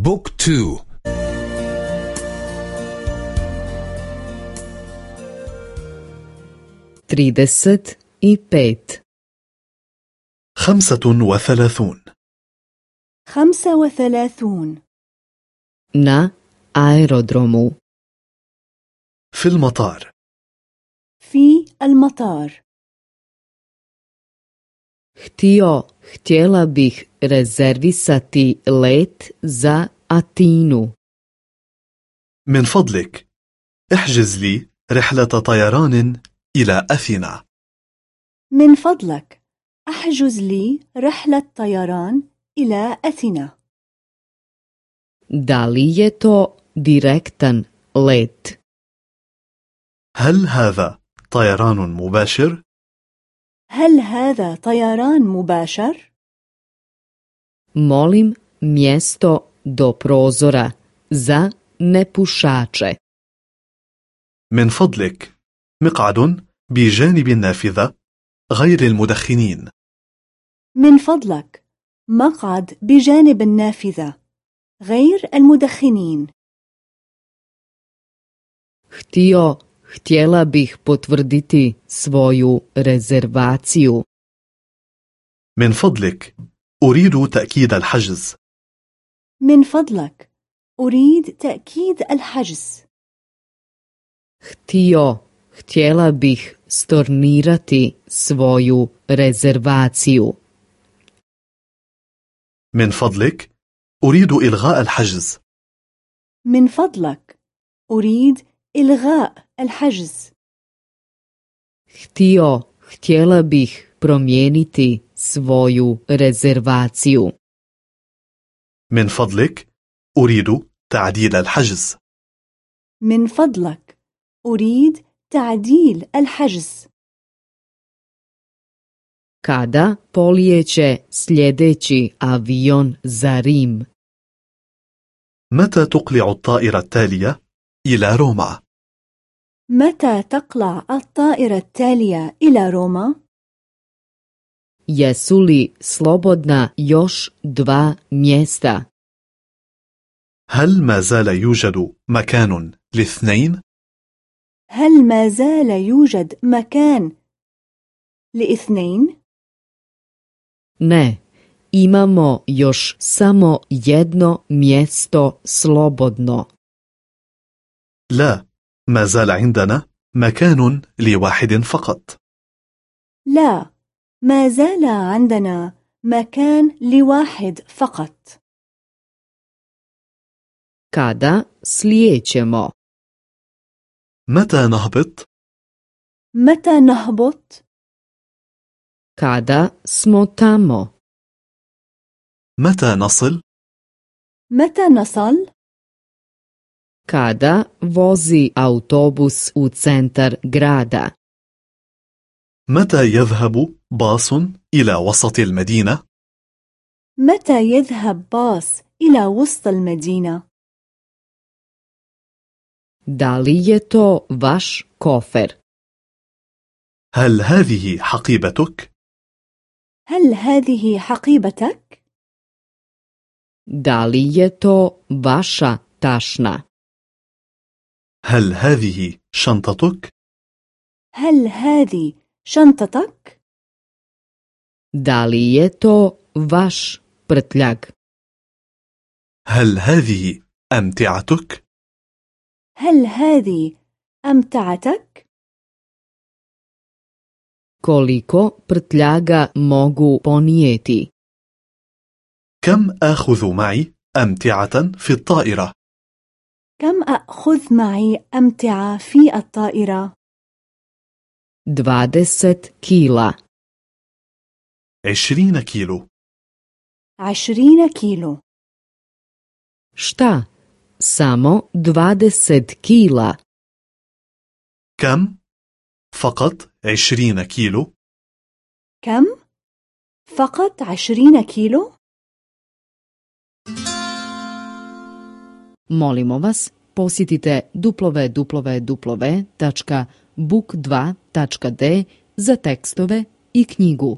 بوك تو. trideset i pet خمسة وثلاثون. خمسة وثلاثون. na aerodromu في المطار. في المطار. Htio, htjela bih rezervisati let za Atinu. من فضلك احجز لي رحلة طيران إلى أثينا من فضلك احجز لي رحلة طيران إلى أثينا Da li je to direktan let? هل هذا طيران مباشر؟ هل هذا طيران مباشر؟ Molim mjesto do prozora za nepušače. من فضلك. مقعد بجانب النافذة غير المدخنين. من فضلك. مقعد بجانب النافذة غير المدخنين. Htio, htjela bih potvrditi svoju rezervaciju. من فضلك. أريد تأكيد الحجز. من فضلك أريد تأكيد الحجز. Htio, htjela bih stornirati svoju rezervaciju. من فضلك أريد إلغاء الحجز. من فضلك أريد إلغاء الحجز. Htio, htjela bih promijeniti svoju rezervaciju. من فضلك أريد تعديل الحجز من فضلك أريد تعديل الحجز Kada polijeće sljedeći avion za Rim? متى تقلع الطائرة التالية إلى روما؟ متى تقلع الطائرة التالية إلى روما؟ Jesu li slobodna još dva mjesta? هل ما زال يوجد مكان لاثنين؟ هل ما زال يوجد مكان لاثنين؟ Ne, imamo još samo jedno mjesto slobodno. لا ما زال عندنا مكان لواحد فقط لا ما زال عندنا مكان لواحد فقط Kada slijećemo? متى نهبط؟ متى نهبط؟ Kada smo tamo? متى نصل؟ متى نصل؟ Kada vozi autobus u centar grada? متى يذهب باص إلى وسط المدينة؟ متى يذهب باص إلى وسط المدينة؟ Da li je to vaš kofer? هل هذه حقيبتك؟ هل هذه حقيبتك؟ Da li je to vaša tašna? هل هذه شنطتك؟ هل هذه شنطتك؟ Je to vaš prtljag? هل هذه أمتعتك؟ هل هذه أمتعتك؟ Koliko prtljaga mogu ponijeti? كم آخذ معي أمتعة في الطائرة؟ كم أخذ معي أمتعة في الطائرة؟ 20 kila. عشرين كيلو عشرين كيلو Šta? Samo 20 kila. كم؟ فقط عشرين كيلو كم؟ فقط عشرين كيلو؟ Molimo vas, posjetite www.book2.d za tekstove i knjigu.